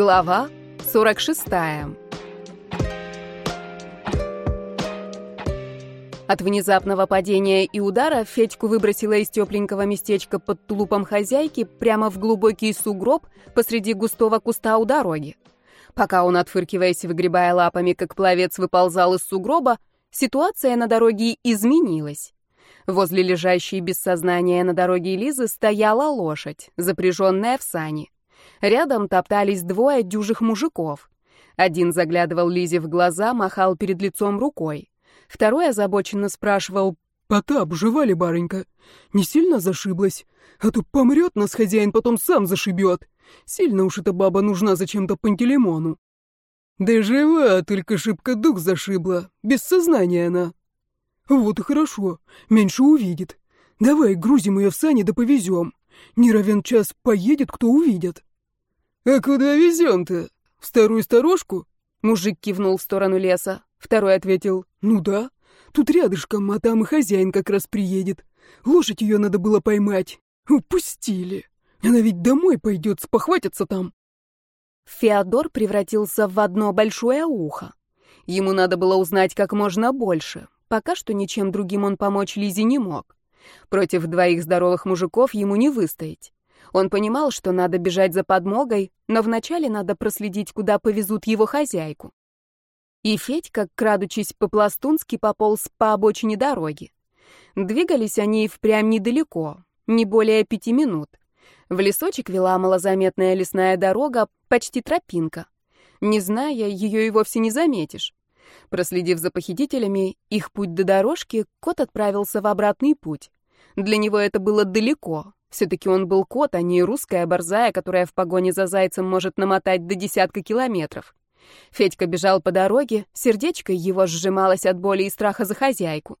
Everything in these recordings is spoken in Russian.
Глава 46. От внезапного падения и удара Федьку выбросило из тепленького местечка под тулупом хозяйки прямо в глубокий сугроб посреди густого куста у дороги. Пока он, отфыркиваясь, выгребая лапами, как пловец выползал из сугроба, ситуация на дороге изменилась. Возле лежащей без сознания на дороге Лизы стояла лошадь, запряженная в сани. Рядом топтались двое дюжих мужиков. Один заглядывал Лизе в глаза, махал перед лицом рукой. Второй озабоченно спрашивал, «Потап, жива ли барынька? Не сильно зашиблась? А то помрет нас хозяин, потом сам зашибет. Сильно уж эта баба нужна зачем-то Пантелеймону». «Да жива, только шибко дух зашибла. Без сознания она». «Вот и хорошо. Меньше увидит. Давай грузим ее в сани да повезем. Не равен час поедет, кто увидит». «А куда везем-то? В старую сторожку?» Мужик кивнул в сторону леса. Второй ответил, «Ну да, тут рядышком, а там и хозяин как раз приедет. Лошадь ее надо было поймать. Упустили. Она ведь домой пойдет, спохватится там». Феодор превратился в одно большое ухо. Ему надо было узнать как можно больше. Пока что ничем другим он помочь Лизе не мог. Против двоих здоровых мужиков ему не выстоять. Он понимал, что надо бежать за подмогой, но вначале надо проследить, куда повезут его хозяйку. И Федька, крадучись по-пластунски, пополз по обочине дороги. Двигались они впрямь недалеко, не более пяти минут. В лесочек вела малозаметная лесная дорога, почти тропинка. Не зная, ее и вовсе не заметишь. Проследив за похитителями их путь до дорожки, кот отправился в обратный путь. Для него это было далеко, все-таки он был кот, а не русская борзая, которая в погоне за зайцем может намотать до десятка километров. Федька бежал по дороге, сердечко его сжималось от боли и страха за хозяйку.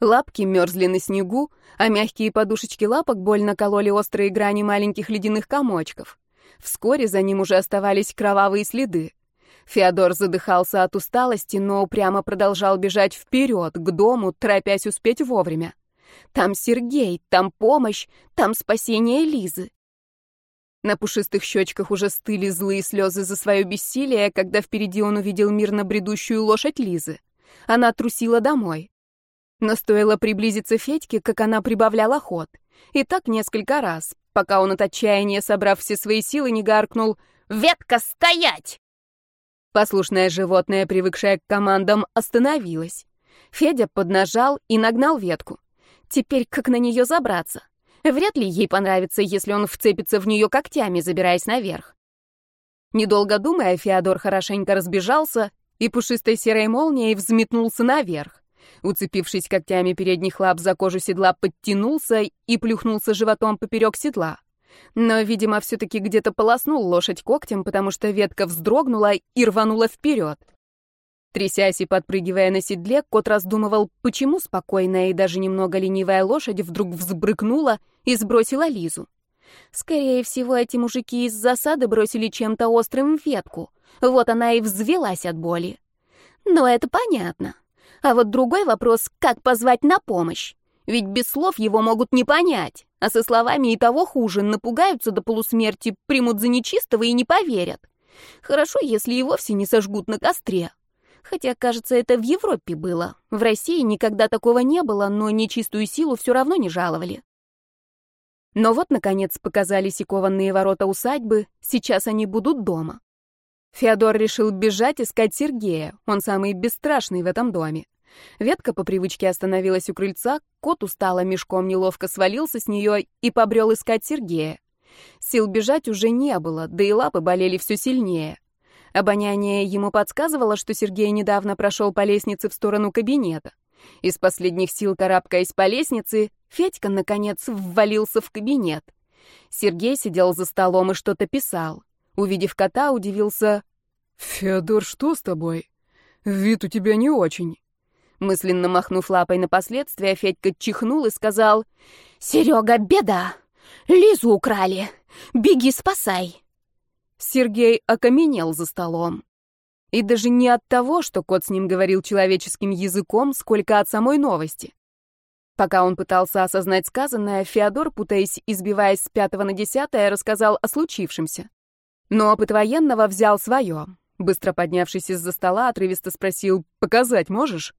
Лапки мерзли на снегу, а мягкие подушечки лапок больно кололи острые грани маленьких ледяных комочков. Вскоре за ним уже оставались кровавые следы. Феодор задыхался от усталости, но упрямо продолжал бежать вперед, к дому, торопясь успеть вовремя. Там Сергей, там помощь, там спасение Лизы. На пушистых щечках уже стыли злые слезы за свое бессилие, когда впереди он увидел мирно бредущую лошадь Лизы. Она трусила домой. Но стоило приблизиться Федьке, как она прибавляла ход. И так несколько раз, пока он от отчаяния, собрав все свои силы, не гаркнул «Ветка, стоять!». Послушное животное, привыкшее к командам, остановилось. Федя поднажал и нагнал ветку. Теперь как на нее забраться? Вряд ли ей понравится, если он вцепится в нее когтями, забираясь наверх. Недолго думая, Феодор хорошенько разбежался и пушистой серой молнией взметнулся наверх. Уцепившись когтями передних лап за кожу седла, подтянулся и плюхнулся животом поперек седла. Но, видимо, все-таки где-то полоснул лошадь когтем, потому что ветка вздрогнула и рванула вперед. Трясясь и подпрыгивая на седле, кот раздумывал, почему спокойная и даже немного ленивая лошадь вдруг взбрыкнула и сбросила Лизу. Скорее всего, эти мужики из засады бросили чем-то острым ветку. Вот она и взвелась от боли. Но это понятно. А вот другой вопрос, как позвать на помощь? Ведь без слов его могут не понять, а со словами и того хуже, напугаются до полусмерти, примут за нечистого и не поверят. Хорошо, если и вовсе не сожгут на костре. Хотя, кажется, это в Европе было. В России никогда такого не было, но нечистую силу все равно не жаловали. Но вот, наконец, показались и ворота усадьбы, сейчас они будут дома. Феодор решил бежать искать Сергея, он самый бесстрашный в этом доме. Ветка по привычке остановилась у крыльца, кот устало мешком неловко свалился с нее и побрел искать Сергея. Сил бежать уже не было, да и лапы болели все сильнее. Обоняние ему подсказывало, что Сергей недавно прошел по лестнице в сторону кабинета. Из последних сил карабкаясь по лестнице, Федька, наконец, ввалился в кабинет. Сергей сидел за столом и что-то писал. Увидев кота, удивился. «Феодор, что с тобой? Вид у тебя не очень». Мысленно махнув лапой на последствия, Федька чихнул и сказал. «Серега, беда! Лизу украли! Беги, спасай!» Сергей окаменел за столом. И даже не от того, что кот с ним говорил человеческим языком, сколько от самой новости. Пока он пытался осознать сказанное, Феодор, путаясь и сбиваясь с пятого на десятое, рассказал о случившемся. Но опыт военного взял свое. Быстро поднявшись из-за стола, отрывисто спросил «Показать можешь?»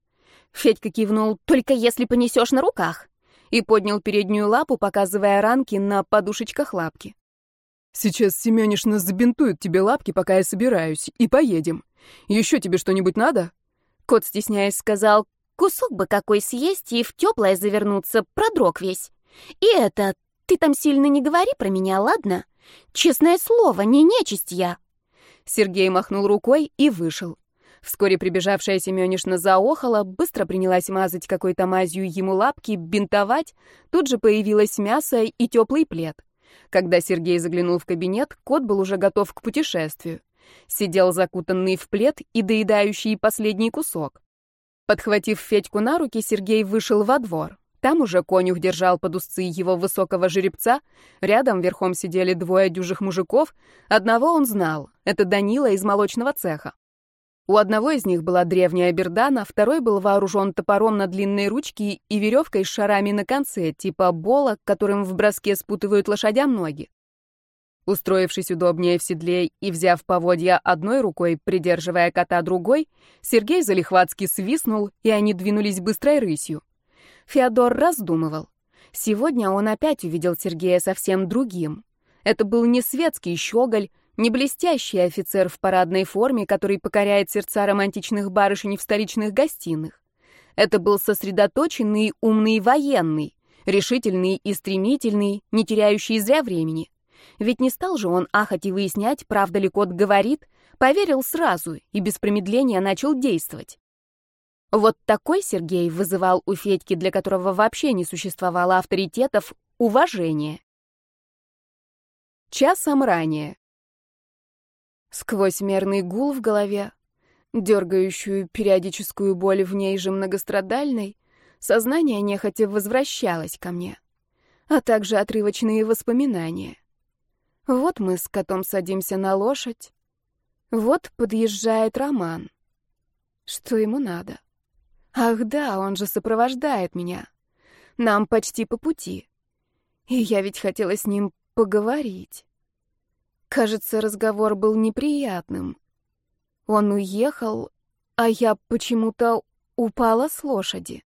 Федька кивнул «Только если понесешь на руках» и поднял переднюю лапу, показывая ранки на подушечках лапки. «Сейчас Семенишна забинтует тебе лапки, пока я собираюсь, и поедем. Еще тебе что-нибудь надо?» Кот, стесняясь, сказал «Кусок бы какой съесть и в теплое завернуться, продрог весь. И это, ты там сильно не говори про меня, ладно? Честное слово, не нечисть я». Сергей махнул рукой и вышел. Вскоре прибежавшая Семёнишна заохала, быстро принялась мазать какой-то мазью ему лапки, бинтовать. Тут же появилось мясо и теплый плед. Когда Сергей заглянул в кабинет, кот был уже готов к путешествию. Сидел закутанный в плед и доедающий последний кусок. Подхватив Федьку на руки, Сергей вышел во двор. Там уже конюх держал под узцы его высокого жеребца, рядом верхом сидели двое дюжих мужиков, одного он знал — это Данила из молочного цеха. У одного из них была древняя бердана, второй был вооружен топором на длинной ручке и веревкой с шарами на конце, типа бола, которым в броске спутывают лошадям ноги. Устроившись удобнее в седле и взяв поводья одной рукой, придерживая кота другой, Сергей залихватски свистнул, и они двинулись быстрой рысью. Феодор раздумывал. Сегодня он опять увидел Сергея совсем другим. Это был не светский щеголь, не блестящий офицер в парадной форме, который покоряет сердца романтичных барышень в столичных гостиных. Это был сосредоточенный, умный военный, решительный и стремительный, не теряющий зря времени. Ведь не стал же он ахать и выяснять, правда ли кот говорит, поверил сразу и без промедления начал действовать. Вот такой Сергей вызывал у Федьки, для которого вообще не существовало авторитетов, уважение. Часом ранее. Сквозь мерный гул в голове, дергающую периодическую боль в ней же многострадальной, сознание нехотя возвращалось ко мне, а также отрывочные воспоминания. Вот мы с котом садимся на лошадь, вот подъезжает Роман. Что ему надо? Ах да, он же сопровождает меня. Нам почти по пути. И я ведь хотела с ним поговорить. Кажется, разговор был неприятным. Он уехал, а я почему-то упала с лошади.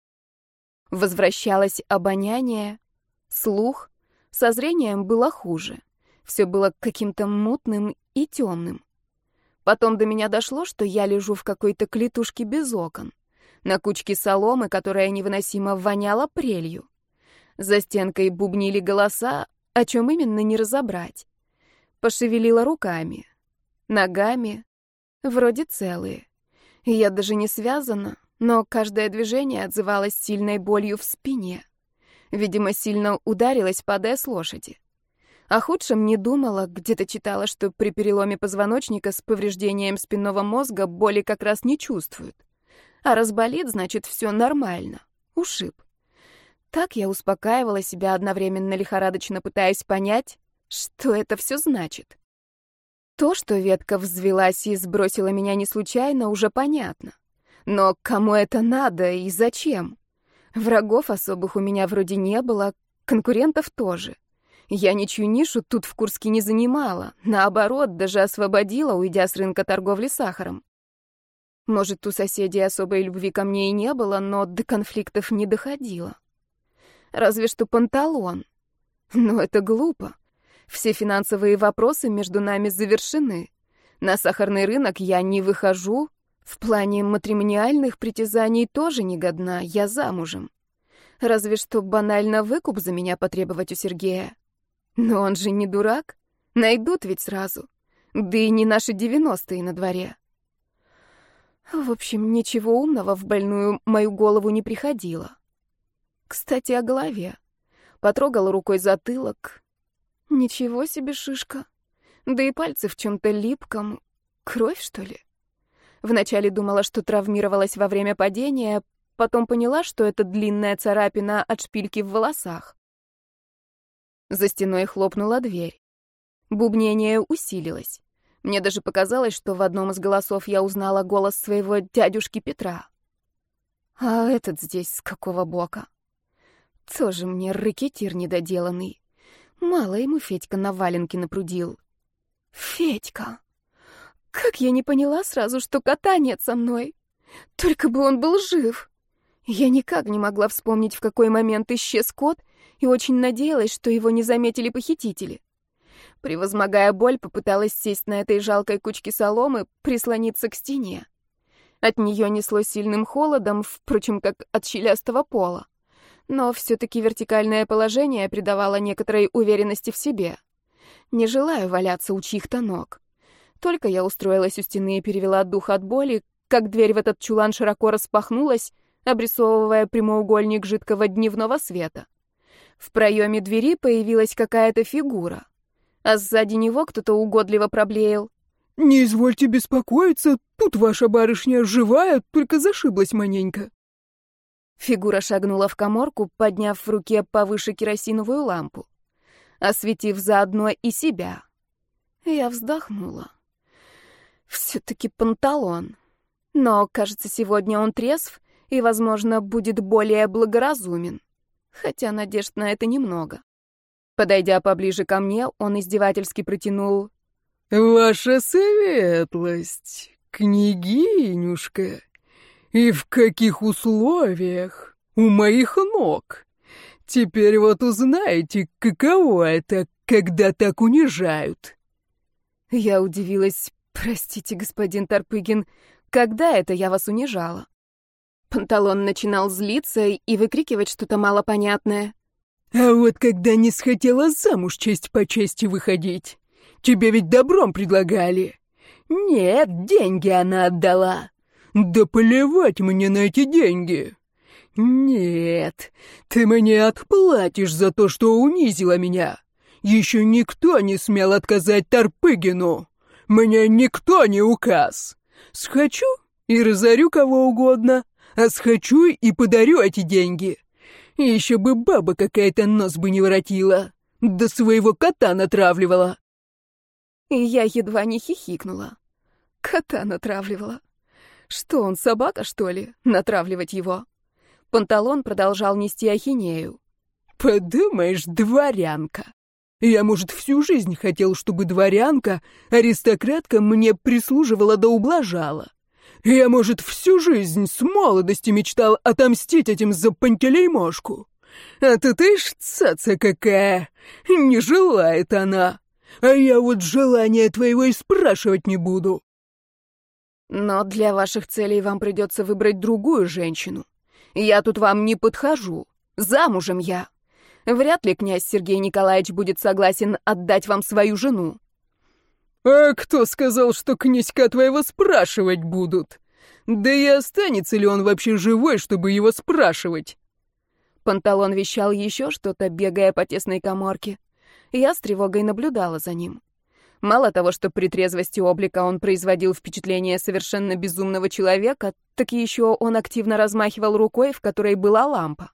Возвращалось обоняние, слух, со зрением было хуже. Все было каким-то мутным и темным. Потом до меня дошло, что я лежу в какой-то клетушке без окон, на кучке соломы, которая невыносимо воняла прелью. За стенкой бубнили голоса, о чем именно не разобрать. Пошевелила руками, ногами, вроде целые. Я даже не связана, но каждое движение отзывалось сильной болью в спине. Видимо, сильно ударилась, падая с лошади. О худшем не думала, где-то читала, что при переломе позвоночника с повреждением спинного мозга боли как раз не чувствуют. А разболит, значит, все нормально. Ушиб. Так я успокаивала себя, одновременно лихорадочно пытаясь понять, что это все значит? То, что ветка взвелась и сбросила меня не случайно, уже понятно. Но кому это надо и зачем? Врагов особых у меня вроде не было, конкурентов тоже. Я ничью нишу тут в Курске не занимала, наоборот, даже освободила, уйдя с рынка торговли сахаром. Может, у соседей особой любви ко мне и не было, но до конфликтов не доходило. Разве что панталон. Но это глупо. Все финансовые вопросы между нами завершены. На сахарный рынок я не выхожу. В плане матримониальных притязаний тоже не годна, я замужем. Разве что банально выкуп за меня потребовать у Сергея. Но он же не дурак. Найдут ведь сразу. Да и не наши девяностые на дворе. В общем, ничего умного в больную мою голову не приходило. Кстати, о голове. Потрогала рукой затылок, Ничего себе шишка. Да и пальцы в чем-то липком. Кровь, что ли? Вначале думала, что травмировалась во время падения, потом поняла, что это длинная царапина от шпильки в волосах. За стеной хлопнула дверь. Бубнение усилилось. Мне даже показалось, что в одном из голосов я узнала голос своего дядюшки Петра. А этот здесь с какого бока? Тоже мне ракетир недоделанный. Мало ему Федька на валенке напрудил. Федька. Как я не поняла сразу, что кота нет со мной. Только бы он был жив. Я никак не могла вспомнить, в какой момент исчез кот, и очень надеялась, что его не заметили похитители. Превозмогая боль, попыталась сесть на этой жалкой кучке соломы, прислониться к стене. От нее несло сильным холодом, впрочем, как от щелястого пола. Но все-таки вертикальное положение придавало некоторой уверенности в себе. Не желаю валяться у чьих-то ног. Только я устроилась у стены и перевела дух от боли, как дверь в этот чулан широко распахнулась, обрисовывая прямоугольник жидкого дневного света. В проеме двери появилась какая-то фигура, а сзади него кто-то угодливо проблеял. «Не извольте беспокоиться, тут ваша барышня живая, только зашиблась маненько». Фигура шагнула в коморку, подняв в руке повыше керосиновую лампу, осветив заодно и себя. Я вздохнула. Все-таки панталон. Но, кажется, сегодня он трезв и, возможно, будет более благоразумен. Хотя надежд на это немного. Подойдя поближе ко мне, он издевательски протянул «Ваша светлость, княгинюшка, и в каких условиях? У моих ног. Теперь вот узнаете, каково это, когда так унижают». Я удивилась. «Простите, господин Тарпыгин, когда это я вас унижала?» Панталон начинал злиться и выкрикивать что-то малопонятное. «А вот когда не схотела замуж честь по чести выходить, Тебе ведь добром предлагали. Нет, деньги она отдала. Да плевать мне на эти деньги. Нет, ты мне отплатишь за то, что унизила меня. Еще никто не смел отказать Тарпыгину. Мне никто не указ. Схочу и разорю кого угодно, а схочу и подарю эти деньги. Еще бы баба какая-то нос бы не воротила, да своего кота натравливала я едва не хихикнула. Кота натравливала. Что он, собака, что ли, натравливать его? Панталон продолжал нести ахинею. «Подумаешь, дворянка. Я, может, всю жизнь хотел, чтобы дворянка, аристократка, мне прислуживала да ублажала. Я, может, всю жизнь с молодости мечтал отомстить этим за пантелеймошку. А ты ты ж цаца какая! Не желает она!» А я вот желания твоего и спрашивать не буду. Но для ваших целей вам придется выбрать другую женщину. Я тут вам не подхожу. Замужем я. Вряд ли князь Сергей Николаевич будет согласен отдать вам свою жену. А кто сказал, что князька твоего спрашивать будут? Да и останется ли он вообще живой, чтобы его спрашивать? Панталон вещал еще что-то, бегая по тесной коморке. Я с тревогой наблюдала за ним. Мало того, что при трезвости облика он производил впечатление совершенно безумного человека, так еще он активно размахивал рукой, в которой была лампа.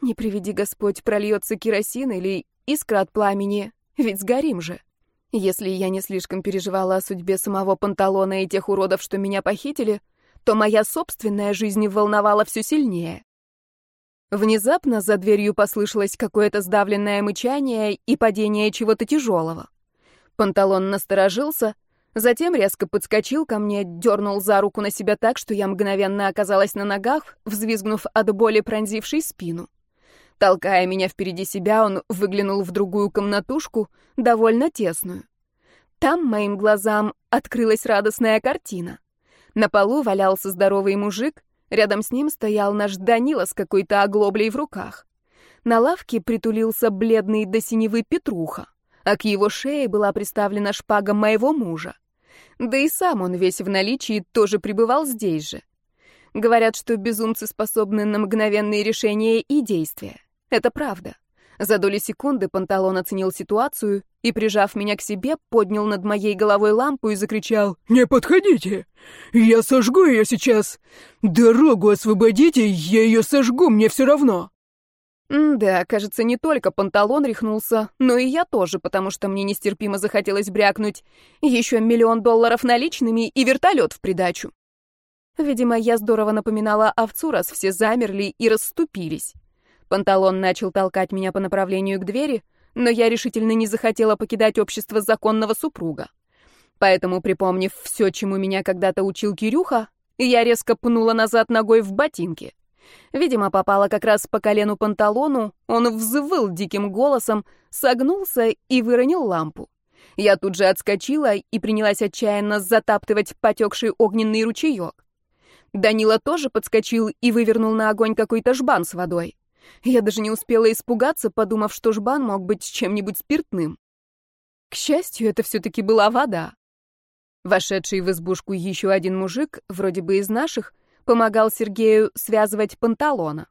Не приведи Господь, прольется керосин или искра от пламени, ведь сгорим же. Если я не слишком переживала о судьбе самого панталона и тех уродов, что меня похитили, то моя собственная жизнь волновала все сильнее. Внезапно за дверью послышалось какое-то сдавленное мычание и падение чего-то тяжелого. Панталон насторожился, затем резко подскочил ко мне, дернул за руку на себя так, что я мгновенно оказалась на ногах, взвизгнув от боли, пронзившей спину. Толкая меня впереди себя, он выглянул в другую комнатушку, довольно тесную. Там моим глазам открылась радостная картина. На полу валялся здоровый мужик, Рядом с ним стоял наш Данила с какой-то оглоблей в руках. На лавке притулился бледный до синевы Петруха, а к его шее была приставлена шпага моего мужа. Да и сам он весь в наличии тоже пребывал здесь же. Говорят, что безумцы способны на мгновенные решения и действия. Это правда. За доли секунды Панталон оценил ситуацию и, прижав меня к себе, поднял над моей головой лампу и закричал «Не подходите! Я сожгу ее сейчас! Дорогу освободите, я ее сожгу, мне все равно!» Да, кажется, не только Панталон рехнулся, но и я тоже, потому что мне нестерпимо захотелось брякнуть еще миллион долларов наличными и вертолет в придачу. Видимо, я здорово напоминала овцу, раз все замерли и расступились. Панталон начал толкать меня по направлению к двери, но я решительно не захотела покидать общество законного супруга. Поэтому, припомнив все, чему меня когда-то учил Кирюха, я резко пнула назад ногой в ботинки. Видимо, попала как раз по колену панталону, он взвыл диким голосом, согнулся и выронил лампу. Я тут же отскочила и принялась отчаянно затаптывать потекший огненный ручеек. Данила тоже подскочил и вывернул на огонь какой-то жбан с водой. Я даже не успела испугаться, подумав, что жбан мог быть чем-нибудь спиртным. К счастью, это все-таки была вода. Вошедший в избушку еще один мужик, вроде бы из наших, помогал Сергею связывать панталона.